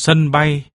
sân bay.